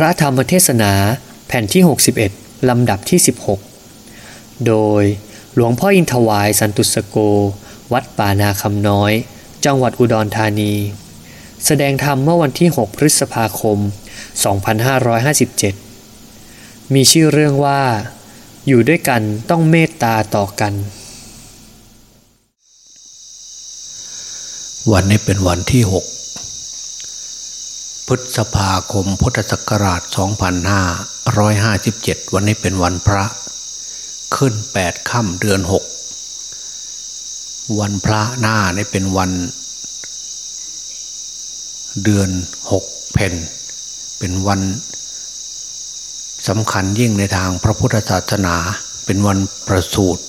พระธรรมเทศนาแผ่นที่ 61 ลำดับที่ 16 โดยหลวงพ่ออินทวายสันตุสโก วัดป่านาคำน้อย จังหวัดอุดรธานี แสดงธรรมเมื่อวันที่ 6 พฤษภาคม 2557 มีชื่อเรื่องว่า อยู่ด้วยกันต้องเมตตาต่อกัน วันนี้เป็นวันที่หก พฤษภาคมพุทธศักราช 2557 วันนี้เป็นวันพระ ขึ้นแปดค่ำเดือนหกวันพระหน้านี่เป็นวัน เดือนหกเพนเป็นวันสำคัญยิ่งในทางพระพุทธศาสนา เป็นวันประสูติ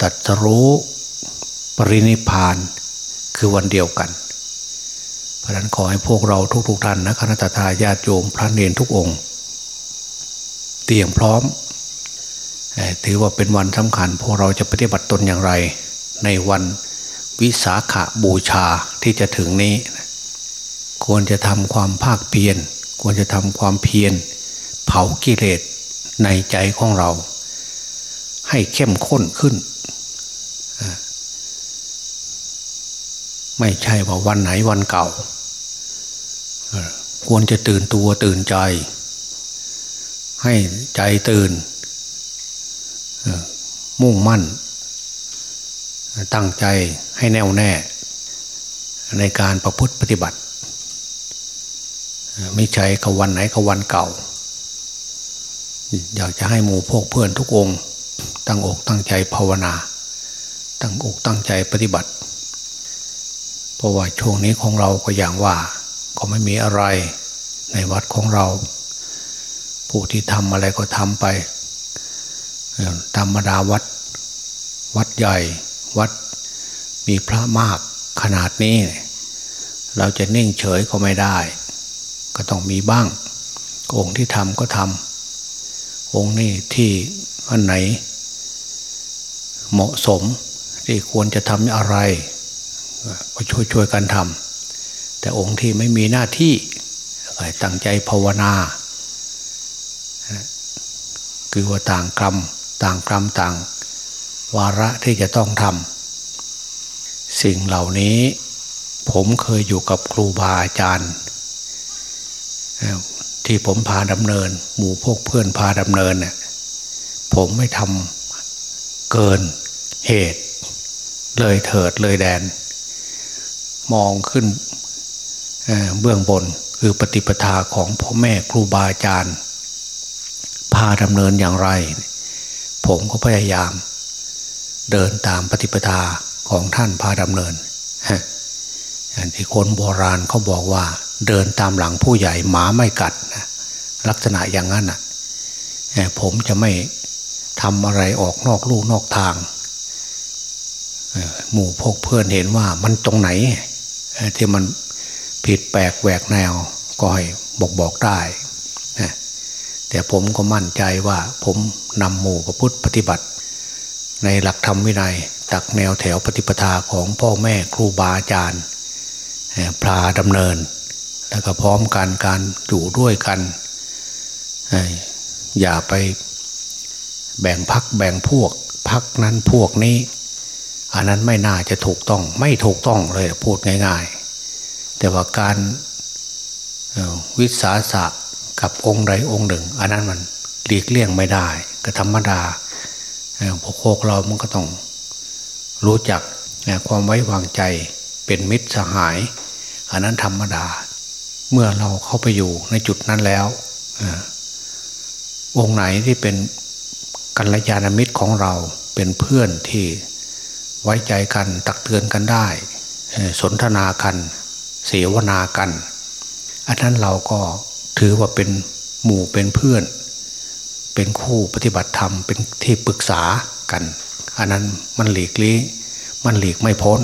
ตรัสรู้ปรินิพานคือวันเดียวกัน เพราะนั้นขอให้พวกเราทุกๆทท่านนะคณะทาญาติโยมพระเนรทุกองค์ เตรียมพร้อม ถือว่าเป็นวันสำคัญ พวกเราจะปฏิบัติตนอย่างไร ในวันวิสาขาบูชาที่จะถึงนี้ ควรจะทำความภาคเพียรควรจะทำความเพียร เผากิเลสในใจของเรา ให้เข้มข้นขึ้น ไม่ใช่ว่าวันไหนวันเก่า ควรจะตื่นตัวตื่นใจ ให้ใจตื่น มุ่งมั่น ตั้งใจให้แน่วแน่ ในการประพฤติปฏิบัติ ไม่ใช่กับวันไหนกับวันเก่า อยากจะให้หมู่พวกเพื่อนทุกองตั้งอกตั้งใจภาวนา ตั้งอกตั้งใจปฏิบัติ เพราะว่าช่วงนี้ของเราก็อย่างว่า ก็ไม่มีอะไรในวัดของเรา ผู้ที่ทำอะไรก็ทำไปธรรมดาวัด วัดใหญ่ วัดมีพระมากขนาดนี้ เราจะนิ่งเฉยก็ไม่ได้ ก็ต้องมีบ้าง องค์ที่ทำก็ทำองค์นี้ที่อันไหน เหมาะสมที่ควรจะทำอะไร ก็ช่วยช่วยกันทำแต่องค์ที่ไม่มีหน้าที่ตั้งใจภาวนา คือว่าต่างกรรมต่างกรรมต่าง วาระที่จะต้องทำสิ่งเหล่านี้ ผมเคยอยู่กับครูบาอาจารย์ ที่ผมพาดำเนิน หมู่พวกเพื่อนพาดำเนินน่ยผมไม่ทำเกินเหตุ เลยเถิดเลยแดน มองขึ้นเบื้องบนคือปฏิปทาของพ่อแม่ครูบาอาจารย์พาดำเนินอย่างไร ผมก็พยายาม เดินตามปฏิปทาของท่านพาดำเนินอย่างที่คนโบราณเขาบอกว่า เดินตามหลังผู้ใหญ่หมาไม่กัดนะลักษณะอย่างนั้นอะผมจะไม่ทำอะไรออกนอกลู่นอกทางหมู่พกเพื่อนเห็นว่ามันตรงไหน ที่มันผิดแปลกแหวกแนวก็ให้บอกบอกได้นะแต่ผมก็มั่นใจว่าผมนำหมู่ประพุทธปฏิบัติ ในหลักธรรมวินัยตักแนวแถวปฏิปทาของพ่อแม่ครูบาอาจารย์พาดำเนิน แล้วก็พร้อมกันการอยู่ด้วยกัน อย่าไปแบ่งพักแบ่งพวกพักนั้นพวกนี้ อันนั้นไม่น่าจะถูกต้อง ไม่ถูกต้องเลยพูดง่าย ๆ แต่ว่าการวิสาสะกับองค์ใดองค์หนึ่ง อันนั้นมันหลีกเลี่ยงไม่ได้ ก็ธรรมดาพวกโคกเรามันก็ต้องรู้จักความไว้วางใจเป็นมิตรสหาย อันนั้นธรรมดา เมื่อเราเข้าไปอยู่ในจุดนั้นแล้วองค์ไหนที่เป็นกัลยาณมิตรของเราเป็นเพื่อนที่ ไว้ใจกันตักเตือนกันได้ สนทนากัน เสวนากัน อันนั้นเราก็ถือว่าเป็นหมู่เป็นเพื่อน เป็นคู่ปฏิบัติธรรมเป็นที่ปรึกษากัน อันนั้นมันหลีกลี้มันหลีกไม่พ้น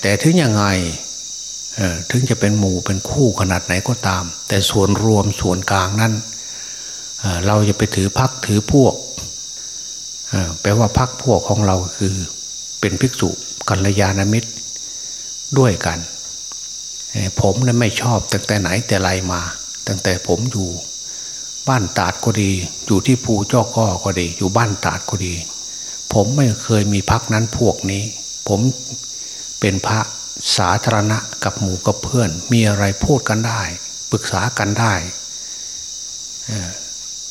แต่ถึงยังไงถึงจะเป็นหมู่เป็นคู่ขนาดไหนก็ตาม แต่ส่วนรวมส่วนกลางนั้น เราจะไปถือพักถือพวก แปลว่าพักพวกของเราคือเป็นภิกษุกัลยาณมิตรด้วยกัน ผมนั้นไม่ชอบตั้งแต่ไหนแต่ไรมา ตั้งแต่ผมอยู่บ้านตาดก็ดี อยู่ที่ภูเจ้าก้อก็ดี อยู่บ้านตาดก็ดี ผมไม่เคยมีพักนั้นพวกนี้ ผมเป็นพระสาธารณะกับหมู่กับเพื่อน มีอะไรพูดกันได้ ปรึกษากันได้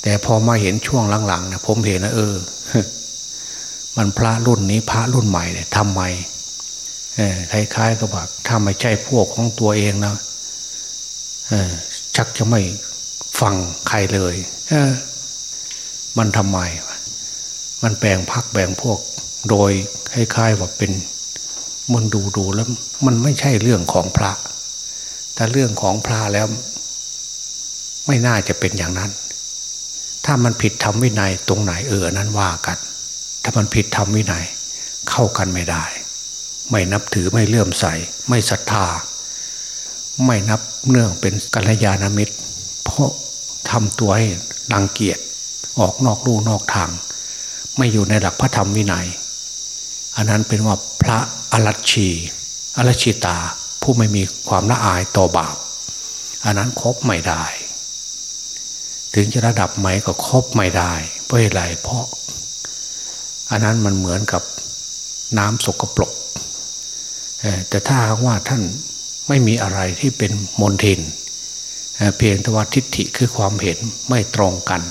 แต่พอมาเห็นช่วงหลังๆนะผมเห็นนะเออ มันพระรุ่นนี้พระรุ่นใหม่เนี่ยทำไมคล้ายๆกับแบบถ้าไม่ใช่พวกของตัวเองนะชักจะไม่ฟังใครเลยมันทำไม มันแบ่งพักแบ่งพวก โดยคล้ายๆว่าเป็นมันดูดูแล้ว มันไม่ใช่เรื่องของพระ แต่เรื่องของพระแล้ว ไม่น่าจะเป็นอย่างนั้น ถ้ามันผิดธรรมวินัยตรงไหนเออนั้นว่ากัน ถ้ามันผิดธรรมวินัยเข้ากันไม่ได้ ไม่นับถือไม่เลื่อมใส ไม่ศรัทธา ไม่นับเนื่องเป็นกัลยาณมิตร เพราะทำตัวให้รังเกียจออกนอกลู่นอกทาง ไม่อยู่ในหลักพระธรรมวินัย อันนั้นเป็นว่าพระอรัชชีอรัชิตาผู้ไม่มีความละอายต่อบาปอันนั้นครบไม่ได้ ถึงจะระดับไหมก็ครบไม่ได้ เพราะอะไรเพราะ อันนั้นมันเหมือนกับน้ำสกปรกแต่ถ้าว่าท่านไม่มีอะไรที่เป็นมนทินเพียงแต่ว่าทิฏฐิคือความเห็นไม่ตรงกัน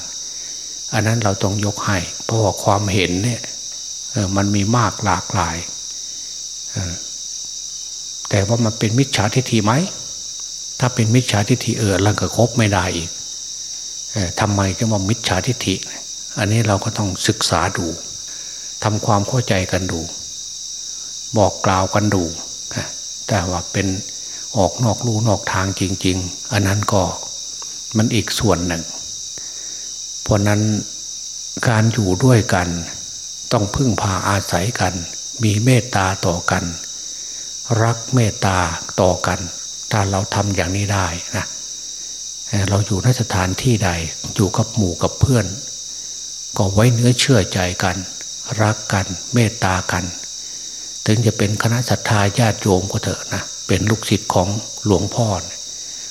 อันนั้นเราต้องยกให้ เพราะว่าความเห็นเนี่ยมันมีมากหลากหลายแต่ว่ามันเป็นมิจฉาทิฏฐิไหม ถ้าเป็นมิจฉาทิฏฐิเออลังก็ครบไม่ได้อีก ทำไมจะมามิจฉาทิฏฐิ อันนี้เราก็ต้องศึกษาดูทำความเข้าใจกันดู บอกกล่าวกันดูแต่ว่าเป็นออกนอกลู่นอกทางจริง ๆ อันนั้นก็มันอีกส่วนหนึ่ง เพราะนั้นการอยู่ด้วยกัน ต้องพึ่งพาอาศัยกัน มีเมตตาต่อกัน รักเมตตาต่อกัน ถ้าเราทำอย่างนี้ได้นะ เราอยู่นสถานที่ใดอยู่กับหมู่กับเพื่อน ก็ไว้เนื้อเชื่อใจกัน รักกันเมตตากัน ถึงจะเป็นคณะศรัทธาญาติโยมก็เถอะนะเป็นลูกศิษย์ของหลวงพ่อ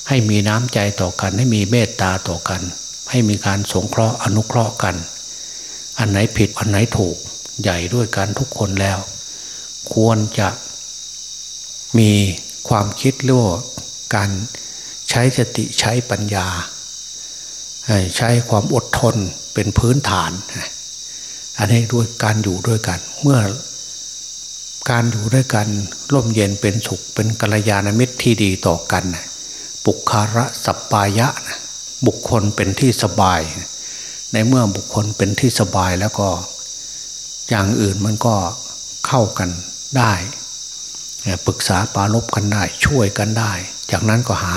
ให้มีน้ำใจต่อกันให้มีเมตตาต่อกัน ให้มีการสงเคราะห์อนุเคราะห์กัน อันไหนผิดอันไหนถูกใหญ่ด้วยกันทุกคนแล้ว ควรจะมีความคิดหรือการ ใช้สติใช้ปัญญา ใช้ความอดทนเป็นพื้นฐาน อันนี้ด้วยการอยู่ด้วยกัน เมื่อการอยู่ด้วยกันร่มเย็นเป็นสุขเป็นกัลยาณมิตรที่ดีต่อกันปุคาระสัปปายะบุคคลเป็นที่สบาย ในเมื่อบุคคลเป็นที่สบายแล้วก็อย่างอื่นมันก็เข้ากันได้ปรึกษาปาลบกันได้ช่วยกันได้ จากนั้นก็หา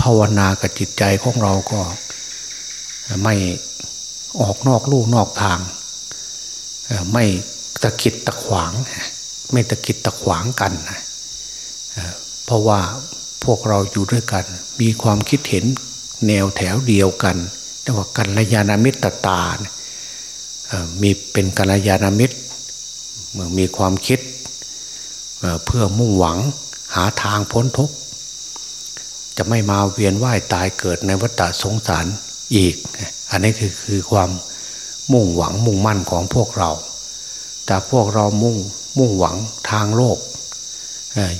ภาวนากับจิตใจของเราก็ ไม่ออกนอกลู่นอกทาง ไม่ตะกิดตะขวาง ไม่ตะกิดตะขวางกัน เพราะว่าพวกเราอยู่ด้วยกัน มีความคิดเห็นแนวแถวเดียวกันเรียกว่ากัลยาณมิตรตา มีเป็นกัลยาณมิตรมีความคิดเพื่อมุ่งหวังหาทางพ้นทุกข์ จะไม่มาเวียนว่ายตายเกิดในวัฏสงสารอีก อันนี้คือคือความมุ่งหวังมุ่งมั่นของพวกเรา แต่พวกเรามุ่งมุ่งหวังทางโลก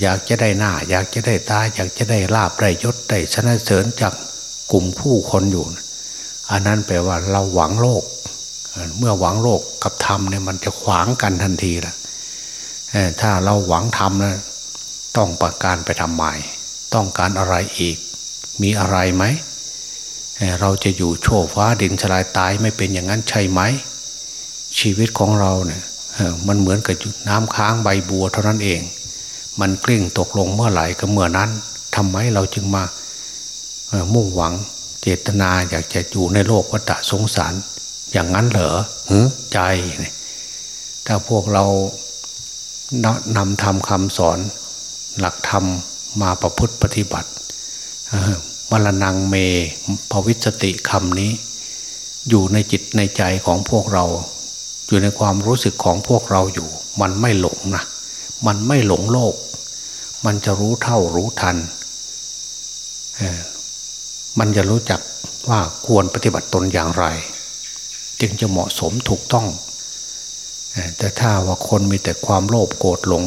อยากจะได้หน้า อยากจะได้ตา อยากจะได้ลาบได้ยศได้ชนะเสริญจากกลุ่มผู้คนอยู่ อันนั้นแปลว่าเราหวังโลก เมื่อหวังโลกกับธรรมเนี่ยมันจะขวางกันทันทีละถ้าเราหวังธรรมนะต้องประการไปทำใหม่ ต้องการอะไรอีก มีอะไรไหม เราจะอยู่โชว์ฟ้าดินสลายตายไม่เป็นอย่างนั้นใช่ไหม ชีวิตของเราเนี่ยมันเหมือนกับน้ำค้างใบบัวเท่านั้นเอง มันกลิ้งตกลงเมื่อไหร่ก็เมื่อนั้นทำไมเราจึงมามุ่งหวังเจตนาอยากจะอยู่ในโลกวัฏสงสาร อย่างนั้นเหรอหอใจ ถ้าพวกเรานำทำคำสอนหลักธรรม มาประพฤติปฏิบัติมรณงเมภวิสติคำนี้ อยู่ในจิตในใจของพวกเรา อยู่ในความรู้สึกของพวกเราอยู่ มันไม่หลงนะมันไม่หลงโลก มันจะรู้เท่ารู้ทัน มันจะรู้จักว่าควรปฏิบัติตนอย่างไร จึงจะเหมาะสมถูกต้อง แต่ถ้าว่าคนมีแต่ความโลภโกรธหลง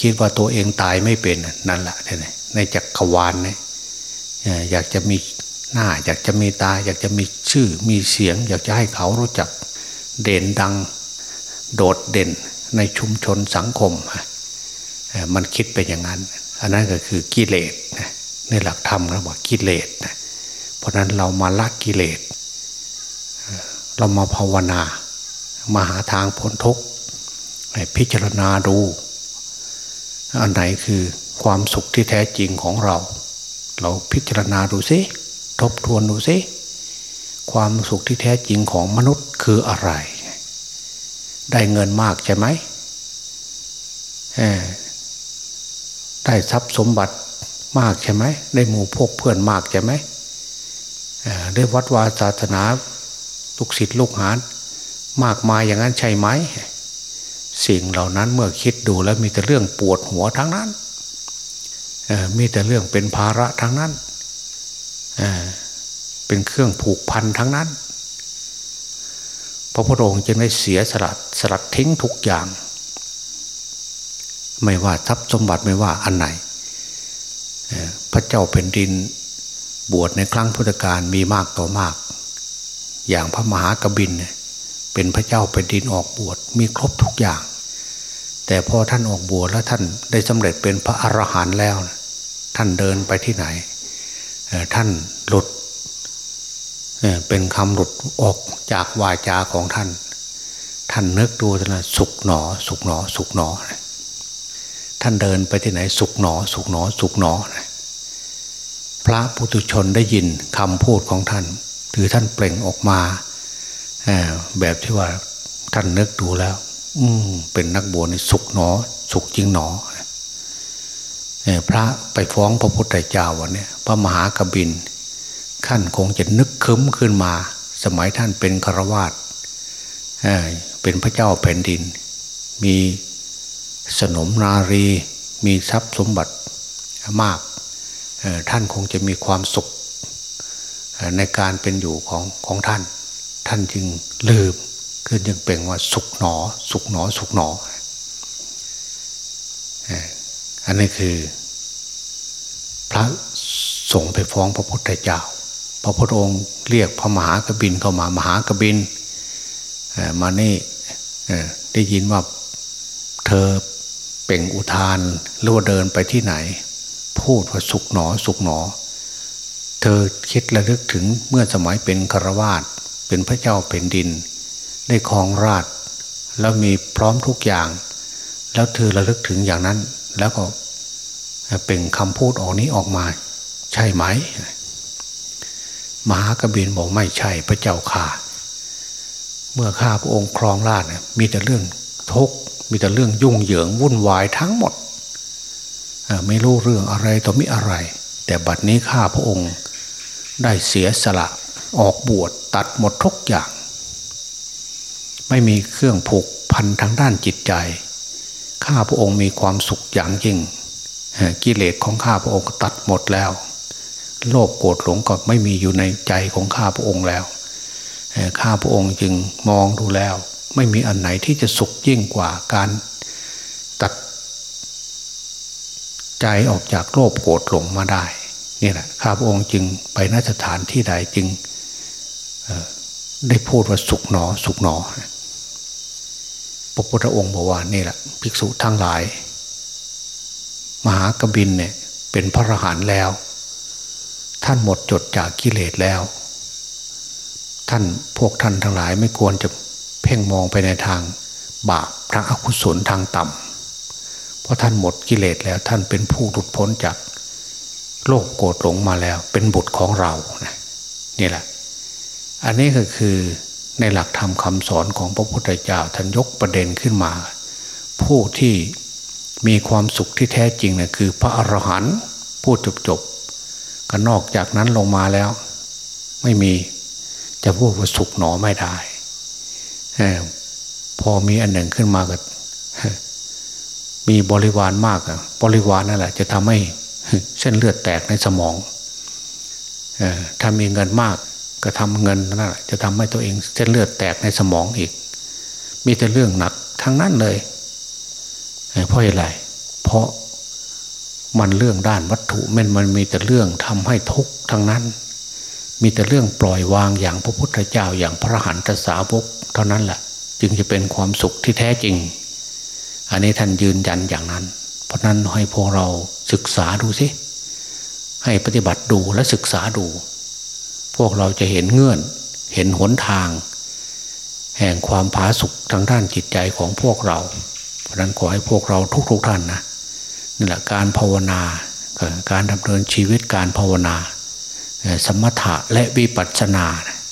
คิดว่าตัวเองตายไม่เป็นนั่นแหละในจักรวาลเนี่ยอยากจะมีหน้าอยากจะมีตา อยากจะมีชื่อมีเสียง อยากจะให้เขารู้จักเด่นดังโดดเด่นในชุมชนสังคม มันคิดเป็นอย่างนั้น อันนั้นก็คือกิเลสในหลักธรรมเราบอกกิเลสเพราะนั้นเรามาละกิเลส เรามาภาวนา มาหาทางพ้นทุกข์พิจารณาดู อันไหนคือความสุขที่แท้จริงของเรา เราพิจารณาดูซิทบทวนดูซิความสุขที่แท้จริงของมนุษย์คืออะไร ได้เงินมากใช่ไหมได้ทรัพย์สมบัติมากใช่ไหมได้หมู่พวกเพื่อนมากใช่ไหมได้วัดวาศาสนาลูกศิษย์ลูกหานมากมายอย่างนั้นใช่ไหม สิ่งเหล่านั้นเมื่อคิดดูแล้วมีแต่เรื่องปวดหัวทั้งนั้นมีแต่เรื่องเป็นภาระทั้งนั้นเป็นเครื่องผูกพันทั้งนั้น พระพุทธองค์จึงได้เสียสลัดสลัดทิ้งทุกอย่าง ไม่ว่าทรัพย์สมบัติไม่ว่าอันไหน พระเจ้าเป็นดินบวชในครั้งพุทธกาลมีมากต่อมาก อย่างพระมหากบินเเป็นพระเจ้าเป็นดินออกบวชมีครบทุกอย่าง แต่พอท่านออกบวชแล้วท่านได้สำเร็จเป็นพระอรหันต์แล้ว ท่านเดินไปที่ไหน ท่านหลุดเป็นคำหลุดออกจากวาจาของท่าน ท่านนึกดูนะสุขหนอ สุขหนอ สุขหนอ ท่านเดินไปที่ไหน สุขหนอ สุขหนอ สุขหนอ พระปุถุชนได้ยินคำพูดของท่านถือท่านเปล่งออกมา แบบที่ว่าท่านนึกดูแล้ว อืมเป็นนักบวชในสุขหนอ สุขจริงหนอพระไปฟ้องพระพุทธเจ้าวันนี้พระมหากบินขั้นคงจะนึกคึ้มขึ้นมา สมัยท่านเป็นครวาสเป็นพระเจ้าแผ่นดิน มีสนมนารี มีทรัพย์สมบัติมาก ท่านคงจะมีความสุขในการเป็นอยู่ของของท่าน ท่านจึงลืมขึ้นยังเป่งว่าสุขหนอ สุขหนอ สุขหนอ อันนี้คือ พระส่งไปฟ้องพระพุทธเจ้า พระพุทธองค์เรียกพระมหากบินเข้ามามหากบินมานี่ได้ยินว่าเธอเป่งอุทานหรือว่าเดินไปที่ไหน พูดว่าสุขหนอ สุขหนอ เธอคิดระลึกถึงเมื่อสมัยเป็นครวาส เป็นพระเจ้าเป็นดิน ได้ครองราชแล้วมีพร้อมทุกอย่าง แล้วเธอระลึกถึงอย่างนั้น แล้วก็เป็นคำพูดออกนี้ออกมา ใช่ไหม มหากบินบอกไม่ใช่พระเจ้าข่าเมื่อข้าพระองค์ครองราชมีแต่เรื่องทุกมีแต่เรื่องยุ่งเหยิงวุ่นวายทั้งหมด ไม่รู้เรื่องอะไรต่อมิอะไร แต่บัดนี้ข้าพระองค์ได้เสียสละ ออกบวชตัดหมดทุกอย่าง ไม่มีเครื่องผูกพันทางด้านจิตใจ ข้าพระองค์มีความสุขอย่างยิ่ง กิเลสของข้าพระองค์ตัดหมดแล้ว โลภโกรธหลงก็ไม่มีอยู่ในใจของข้าพระองค์แล้ว ข้าพระองค์จึงมองดูแล้ว ไม่มีอันไหนที่จะสุขยิ่งกว่าการตัดใจออกจากโลภโกรธหลงมาได้นี่แหละข้าพระองค์จึงไปนสถานที่ใดจึง ได้พูดว่าสุขหนอ สุขหนอ พระพุทธองค์บอกว่านี่แหละภิกษุทั้งหลาย มหากบินเนี่ยเป็นพระอรหันต์แล้ว ท่านหมดจดจากกิเลสแล้ว ท่านพวกท่านทั้งหลายไม่ควรจะเพ่งมองไปในทางบาปทางอกุศลทางต่ำเพราะท่านหมดกิเลสแล้วท่านเป็นผู้หลุดพ้นจากโลกโกรธหลงมาแล้ว เป็นบุตรของเรานะนี่แหละ อันนี้ก็คือในหลักธรรมคำสอนของพระพุทธเจ้าท่านยกประเด็นขึ้นมา ผู้ที่มีความสุขที่แท้จริงนะคือพระอรหันต์พูดจบจบก็นอกจากนั้นลงมาแล้ว ไม่มีจะพูดว่าสุขหนอไม่ได้พอมีอันหนึ่งขึ้นมาก็มีบริวารมากบริวารนั่นแหละ จะทำให้เส้นเลือดแตกในสมองถ้ามีเงินมาก ก็ทำเงินนั่นแหละจะทำให้ตัวเองเส้นเลือดแตกในสมองอีก มีแต่เรื่องหนักทั้งนั้นเลยเพราะอะไร เพราะมันเรื่องด้านวัตถุมันมันมีแต่เรื่องทำให้ทุกข์ทั้งนั้น มีแต่เรื่องปล่อยวางอย่างพระพุทธเจ้าอย่างพระหันตสาวกเท่านั้นแหละจึงจะเป็นความสุขที่แท้จริง อันนี้ท่านยืนยันอย่างนั้น เพราะนั้นให้พวกเราศึกษาดูสิให้ปฏิบัติดูและศึกษาดู พวกเราจะเห็นเงื่อน เห็นหนทาง แห่งความผาสุกทางด้านจิตใจของพวกเรา เพราะนั้นขอให้พวกเราทุกๆทท่านนะนี่แหละการภาวนา การดำเนินชีวิตการภาวนา สมถะและวิปัสสนา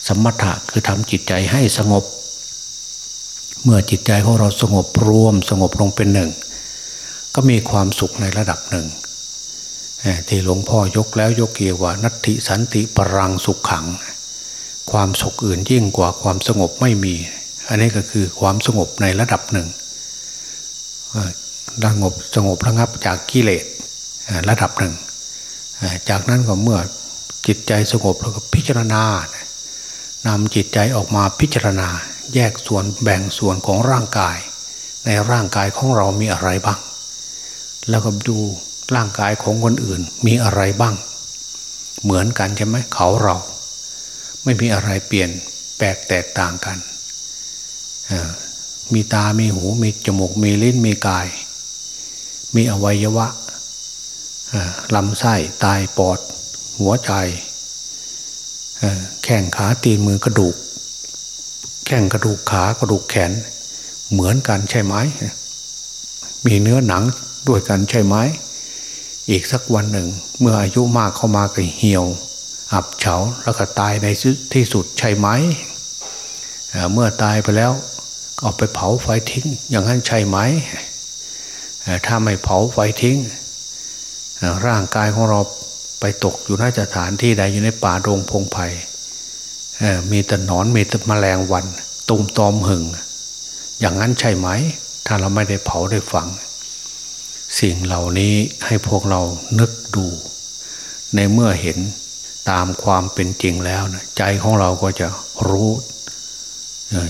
สมถะคือทำจิตใจให้สงบ เมื่อจิตใจของเราสงบรวมสงบลงเป็นหนึ่ง ก็มีความสุขในระดับหนึ่ง ที่หลวงพ่อยกแล้วยกเกี่ยว่านัตติสันติปรังสุขขัง ความสุขอื่นยิ่งกว่าความสงบไม่มี อันนี้ก็คือความสงบในระดับหนึ่งระงบสงบระงับจากกิเลสระดับหนึ่ง จากนั้นก็เมื่อจิตใจสงบแล้วก็พิจารณานำจิตใจออกมาพิจารณา แยกส่วนแบ่งส่วนของร่างกาย ในร่างกายของเรามีอะไรบ้าง แล้วก็ดู ร่างกายของคนอื่นมีอะไรบ้าง เหมือนกันใช่ไหมเขาเรา ไม่มีอะไรเปลี่ยนแปลกแตกต่างกัน มีตา มีหู มีจมูก มีลิ้น มีกาย มีอวัยวะลำไส้ตายปอด หัวใจแข้งขาตีนมือกระดูก แข้งกระดูกขากระดูกแขน เหมือนกันใช่ไหมมีเนื้อหนังด้วยกันใช่ไหม อีกสักวันหนึ่ง เมื่ออายุมากเข้ามาก็เหี่ยว อับเฉาแล้วก็ตายในที่สุดใช่ไหมเมื่อตายไปแล้วเอาไปเผาไฟทิ้ง อย่างนั้นใช่ไหมถ้าไม่เผาไฟทิ้ง ร่างกายของเราไปตกอยู่น่าจะฐานที่ใดอยู่ในป่าโรงพงไพ่มีแต่หนอนมีแต่แมลงวัน ตุ่มตอมหึงอย่างนั้นใช่ไหม ถ้าเราไม่ได้เผาได้ฝัง สิ่งเหล่านี้ให้พวกเรานึกดู ในเมื่อเห็นตามความเป็นจริงแล้วนะใจของเราก็จะรู้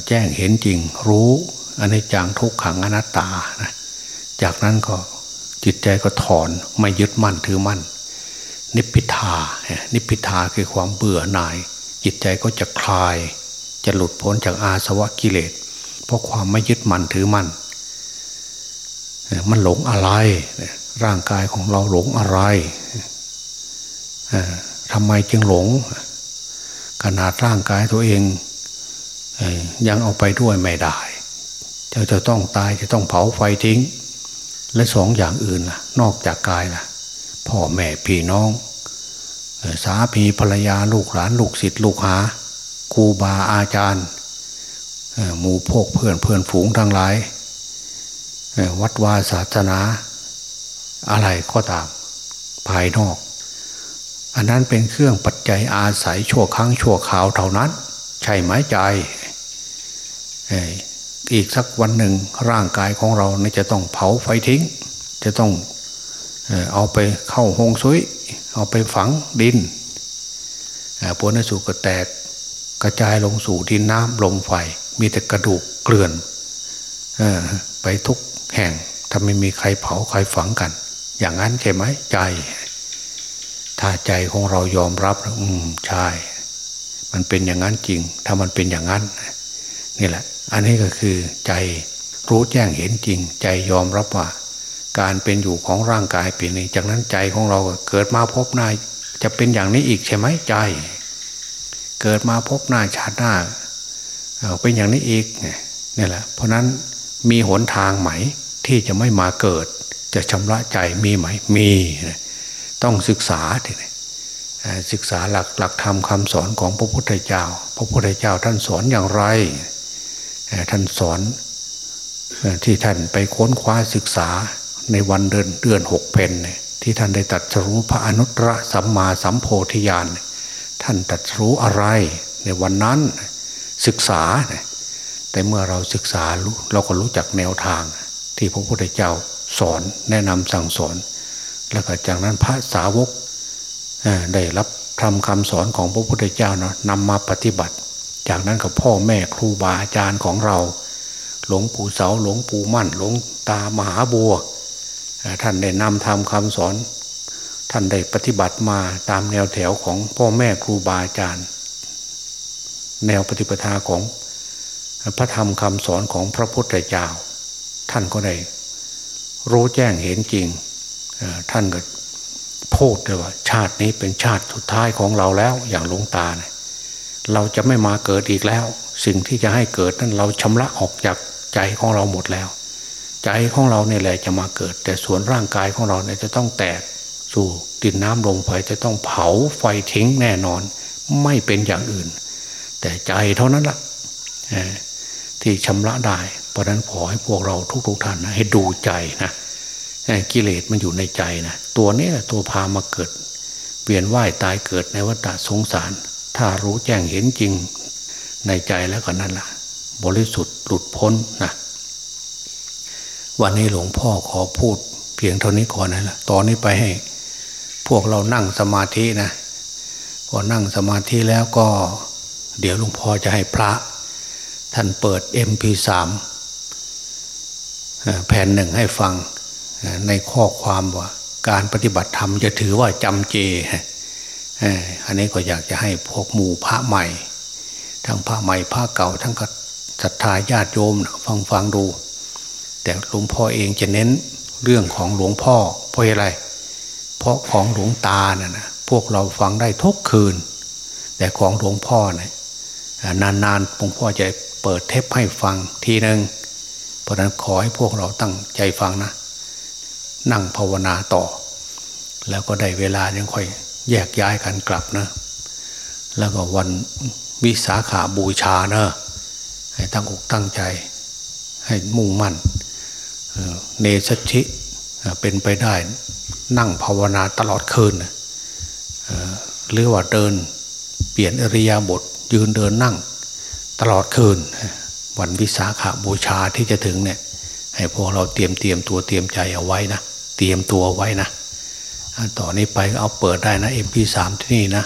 แจ้งเห็นจริง รู้อันนี้จังทุกขังอนัตตานะจากนั้นก็จิตใจก็ถอนไม่ยึดมั่นถือมั่น นิพพิทา นิพพิทาคือความเบื่อหน่าย จิตใจก็จะคลาย จะหลุดพ้นจากอาสวะกิเลส เพราะความไม่ยึดมั่นถือมั่น มันหลงอะไร ร่างกายของเราหลงอะไรทำไมจึงหลง ขนาดร่างกายตัวเองยังเอาไปด้วยไม่ได้จะจะต้องตายจะต้องเผาไฟทิ้ง และสองอย่างอื่นล่ะ นอกจากกายล่ะ พ่อแม่พี่น้องสามีภรรยาลูกหลานลูกศิษย์ลูกหาครูบาอาจารย์หมู่พกเพื่อนเพื่อนฝูงทั้งหลาย วัดวาศาสนา อะไรก็ตาม ภายนอก อันนั้นเป็นเครื่องปัจจัยอาศัยชั่วครั้งชั่วคราวเท่านั้น ใช่ไหมใจอีกสักวันหนึ่งร่างกายของเราเนี่ยจะต้องเผาไฟทิ้ง จะต้องเอาไปเข้าหงซุยเอาไปฝังดินปวนสุก็แตกกระจายลงสู่ดินน้ำลมไฟ มีแต่กระดูกเกลื่อนไปทุก แห่งถ้าไม่มีใครเผาใครฝังกัน อย่างนั้นใช่ไหมใจ ถ้าใจของเรายอมรับอืมใช่มันเป็นอย่างนั้นจริง ถ้ามันเป็นอย่างนั้นนี่แหละ อันนี้ก็คือใจรู้แจ้งเห็นจริง ใจยอมรับว่า การเป็นอยู่ของร่างกายเป็นนี้จากนั้นใจของเราเกิดมาพบหน้าจะเป็นอย่างนี้อีกใช่ไหมใจ เกิดมาพบหน้าชาติหน้าเป็นอย่างนี้อีกนี่แหละ เพราะนั้นมีหนทางไหม ที่จะไม่มาเกิด จะชำระใจมีไหมมีต้องศึกษาทีนี้ศึกษาหลักหลักธรรมคำสอนของพระพุทธเจ้า พระพุทธเจ้าท่านสอนอย่างไร ท่านสอนที่ท่านไปค้นคว้าศึกษาในวันเดือนเดือนหกเพนที่ท่านได้ตัดรู้พระอนุตตรสัมมาสัมโพธิญาณท่านตัดรู้อะไรในวันนั้นศึกษาแต่เมื่อเราศึกษาเราก็รู้จักแนวทาง ที่พระพุทธเจ้าสอนแนะนำสั่งสอน แล้วก็จากนั้นพระสาวกได้รับทำคำสอนของพระพุทธเจ้าเนาะนำมาปฏิบัติ จากนั้นกับพ่อแม่ครูบาอาจารย์ของเรา หลวงปู่เสาหลวงปู่มั่น หลวงตามหาบัวท่านได้นำทำคำสอน ท่านได้ปฏิบัติมาตามแนวแถวของพ่อแม่ครูบาอาจารย์ แนวปฏิปทาของพระธรรมคำสอนของพระพุทธเจ้า ท่านก็ได้รู้แจ้งเห็นจริงท่านก็พูดเลยว่า ชาตินี้เป็นชาติสุดท้ายของเราแล้วอย่างหลวงตาเนี่ยเราจะไม่มาเกิดอีกแล้ว สิ่งที่จะให้เกิดนั้นเราชำระออกจากใจของเราหมดแล้ว ใจของเราเนี่ยแหละจะมาเกิด แต่ส่วนร่างกายของเราเนี่ยจะต้องแตกสู่ดินน้ำลมไฟจะต้องเผาไฟทิ้งแน่นอน ไม่เป็นอย่างอื่น แต่ใจเท่านั้นละ่ะที่ชำระได้ เพราะนั้นขอให้พวกเราทุกๆท่านนะให้ดูใจนะกิเลสมันอยู่ในใจนะตัวนี้แหละตัวพามาเกิด เวียนว่ายตายเกิดในวัฏสงสาร ถ้ารู้แจ้งเห็นจริงในใจแล้วก็นั่นละบริสุทธิ์หลุดพ้นนะวันนี้หลวงพ่อขอพูด เพียงเท่านี้ก่อนนะละตอนนี้ไปให้ พวกเรานั่งสมาธินะพอนั่งสมาธิแล้วก็ เดี๋ยวหลวงพ่อจะให้พระ ท่านเปิด MP3 แผ่นหนึ่งให้ฟังในข้อความว่า การปฏิบัติธรรมจะถือว่าจำเจอันนี้ก็อยากจะให้พวกหมู่พระใหม่ ทั้งพระใหม่พระเก่า ทั้งศรัทธาญาติโยมฟังฟังดู แต่หลวงพ่อเองจะเน้นเรื่องของหลวงพ่อ เพราะอะไร เพราะของหลวงตาน่ะนะพวกเราฟังได้ทุกคืน แต่ของหลวงพ่อเนะี่ยนานๆหลวงพ่อจะเปิดเทปให้ฟังทีหนึ่ง เพราะนั้นขอให้พวกเราตั้งใจฟังนะ นั่งภาวนาต่อ แล้วก็ได้เวลายังค่อยแยกย้ายกันกลับนะ แล้วก็วันวิสาขาบูชาเนะให้ตั้งอกตั้งใจ ให้มุ่งมั่นเนสชิเป็นไปได้ นั่งภาวนาตลอดคืนหรือว่าเดิน เปลี่ยนอริยาบทยืนเดินนั่ง ตลอดคืน วันวิสาขาบูชาที่จะถึงเนี่ย ให้พวกเราเตรียมเตรียมตัวเตรียมใจเอาไว้นะ เตรียมตัวไว้นะต่อนนี้ไปเอาเปิดได้นะ MP3 ที่นี่นะ